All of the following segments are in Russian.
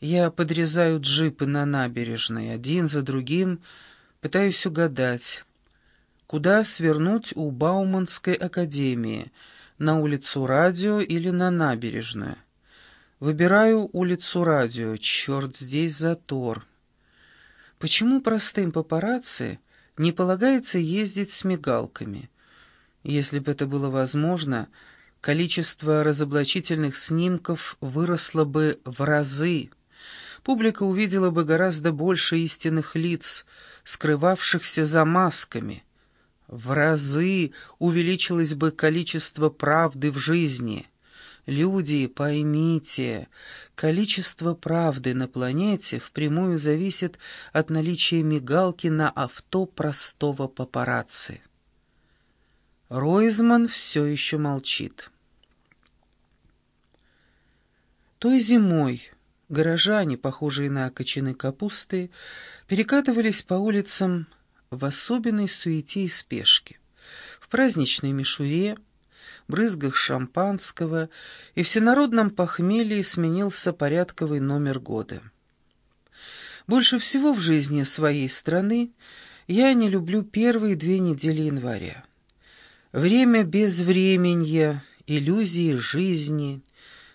Я подрезаю джипы на набережной, один за другим, пытаюсь угадать, куда свернуть у Бауманской академии, на улицу Радио или на набережную. Выбираю улицу Радио, черт, здесь затор. Почему простым папарацци не полагается ездить с мигалками? Если бы это было возможно, количество разоблачительных снимков выросло бы в разы. Публика увидела бы гораздо больше истинных лиц, скрывавшихся за масками. В разы увеличилось бы количество правды в жизни. Люди, поймите, количество правды на планете впрямую зависит от наличия мигалки на авто простого папарацци. Ройзман все еще молчит. Той зимой горожане, похожие на кочаны капусты, перекатывались по улицам в особенной суете и спешке. В праздничной мишуре, брызгах шампанского и всенародном похмелье сменился порядковый номер года. Больше всего в жизни своей страны я не люблю первые две недели января. Время безвременья, иллюзии жизни,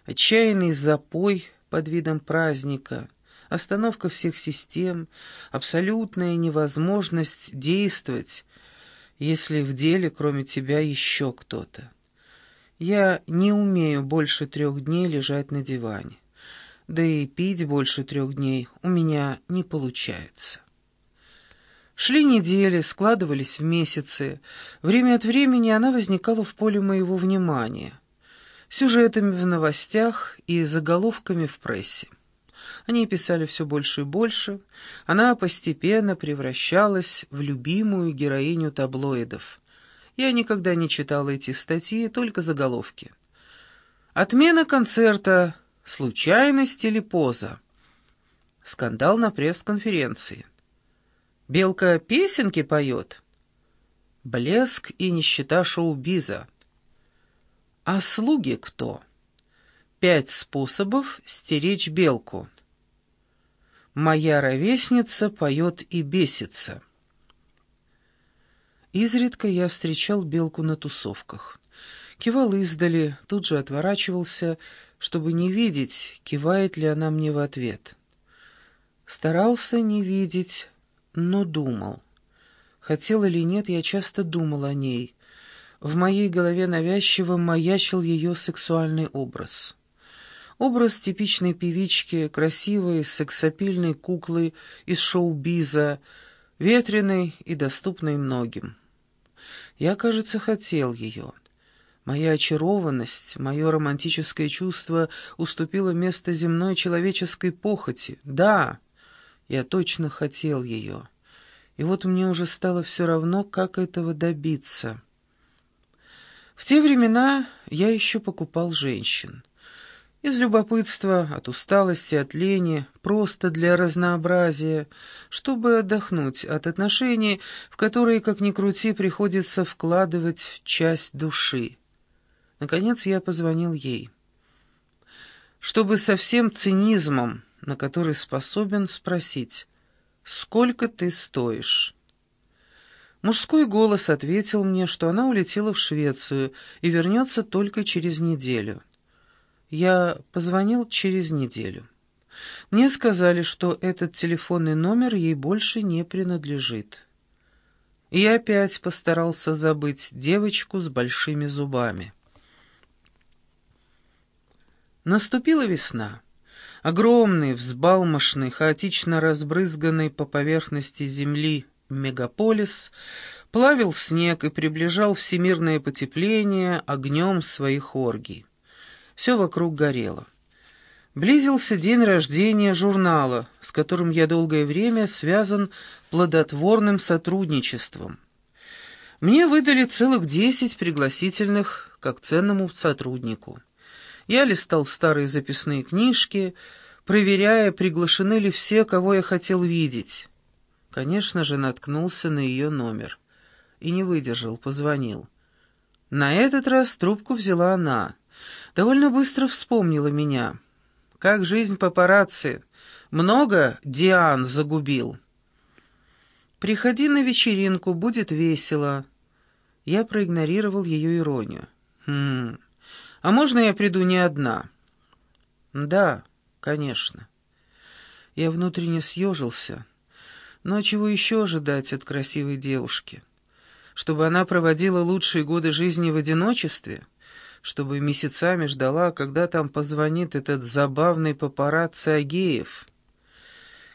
отчаянный запой под видом праздника, остановка всех систем, абсолютная невозможность действовать, если в деле кроме тебя еще кто-то. Я не умею больше трех дней лежать на диване, да и пить больше трех дней у меня не получается. Шли недели, складывались в месяцы. Время от времени она возникала в поле моего внимания. Сюжетами в новостях и заголовками в прессе. Они писали все больше и больше. Она постепенно превращалась в любимую героиню таблоидов. Я никогда не читала эти статьи, только заголовки. Отмена концерта, случайность или поза. Скандал на пресс-конференции. Белка песенки поет. Блеск и нищета шоу-биза. А слуги кто? Пять способов стеречь белку. Моя ровесница поет и бесится. Изредка я встречал белку на тусовках. Кивал издали, тут же отворачивался, чтобы не видеть, кивает ли она мне в ответ. Старался не видеть, но думал. Хотел или нет, я часто думал о ней. В моей голове навязчиво маячил ее сексуальный образ. Образ типичной певички, красивой, сексапильной куклы из шоу-биза, ветреной и доступной многим. Я, кажется, хотел ее. Моя очарованность, мое романтическое чувство уступило место земной человеческой похоти. Да, я точно хотел ее. И вот мне уже стало все равно, как этого добиться. В те времена я еще покупал женщин. Из любопытства, от усталости, от лени, просто для разнообразия, чтобы отдохнуть от отношений, в которые, как ни крути, приходится вкладывать часть души. Наконец я позвонил ей. Чтобы со всем цинизмом на который способен спросить «Сколько ты стоишь?». Мужской голос ответил мне, что она улетела в Швецию и вернется только через неделю. Я позвонил через неделю. Мне сказали, что этот телефонный номер ей больше не принадлежит. И я опять постарался забыть девочку с большими зубами. Наступила весна. Огромный, взбалмошный, хаотично разбрызганный по поверхности земли мегаполис плавил снег и приближал всемирное потепление огнем своих оргий. Все вокруг горело. Близился день рождения журнала, с которым я долгое время связан плодотворным сотрудничеством. Мне выдали целых десять пригласительных как ценному сотруднику. Я листал старые записные книжки, проверяя, приглашены ли все, кого я хотел видеть. Конечно же, наткнулся на ее номер. И не выдержал, позвонил. На этот раз трубку взяла она. Довольно быстро вспомнила меня. Как жизнь папарацци? Много Диан загубил?» «Приходи на вечеринку, будет весело». Я проигнорировал ее иронию. «Хм, а можно я приду не одна?» «Да, конечно». Я внутренне съежился. Но чего еще ожидать от красивой девушки? Чтобы она проводила лучшие годы жизни в одиночестве? Чтобы месяцами ждала, когда там позвонит этот забавный папарацци Агеев?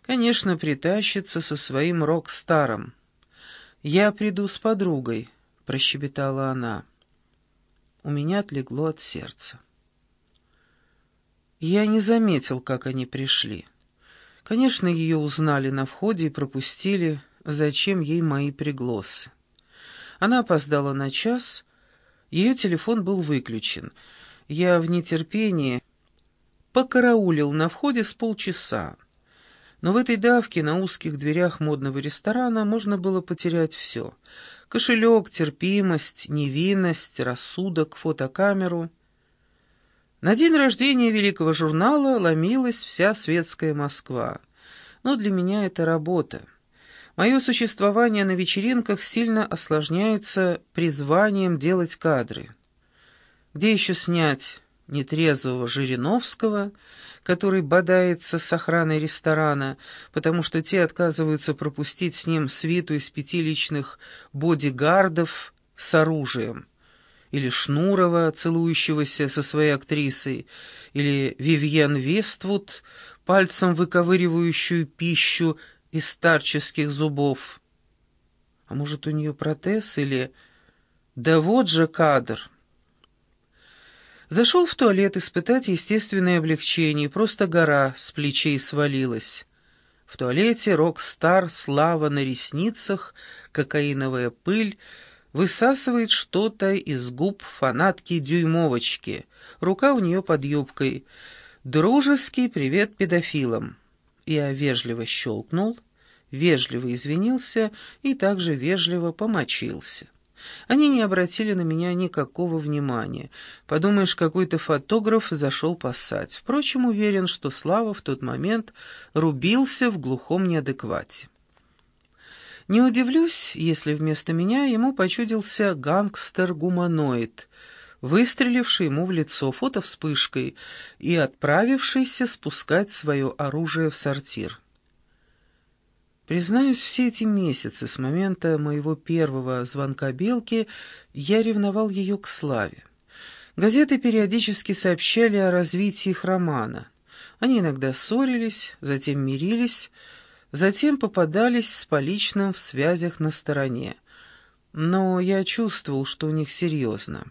Конечно, притащится со своим рок-старом. «Я приду с подругой», — прощебетала она. У меня отлегло от сердца. Я не заметил, как они пришли. Конечно, ее узнали на входе и пропустили, зачем ей мои приглосы. Она опоздала на час, ее телефон был выключен. Я в нетерпении покараулил на входе с полчаса. Но в этой давке на узких дверях модного ресторана можно было потерять все. Кошелек, терпимость, невинность, рассудок, фотокамеру — на день рождения великого журнала ломилась вся светская Москва. Но для меня это работа. Мое существование на вечеринках сильно осложняется призванием делать кадры. Где еще снять нетрезвого Жириновского, который бодается с охраной ресторана, потому что те отказываются пропустить с ним свиту из пяти личных бодигардов с оружием? Или Шнурова, целующегося со своей актрисой, или Вивьен Вествуд, пальцем выковыривающую пищу из старческих зубов. А может, у нее протез или... Да вот же кадр! Зашел в туалет испытать естественное облегчение, просто гора с плечей свалилась. В туалете рок-стар, слава на ресницах, кокаиновая пыль — Высасывает что-то из губ фанатки-дюймовочки. Рука у нее под юбкой. «Дружеский привет педофилам». Я вежливо щелкнул, вежливо извинился и также вежливо помочился. Они не обратили на меня никакого внимания. Подумаешь, какой-то фотограф зашел поссать. Впрочем, уверен, что Слава в тот момент рубился в глухом неадеквате. Не удивлюсь, если вместо меня ему почудился гангстер-гуманоид, выстреливший ему в лицо фотовспышкой и отправившийся спускать свое оружие в сортир. Признаюсь, все эти месяцы с момента моего первого звонка Белки я ревновал ее к славе. Газеты периодически сообщали о развитии их романа. Они иногда ссорились, затем мирились, Затем попадались с поличным в связях на стороне. Но я чувствовал, что у них серьезно.